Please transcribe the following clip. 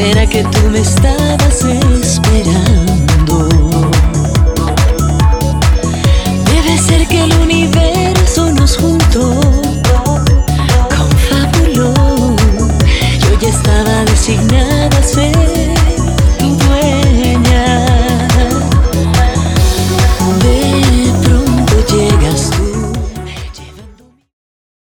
¿Será que tú me estabas esperando? Debe ser que el universo nos juntó. Confabuló. Yo ya estaba designada a ser.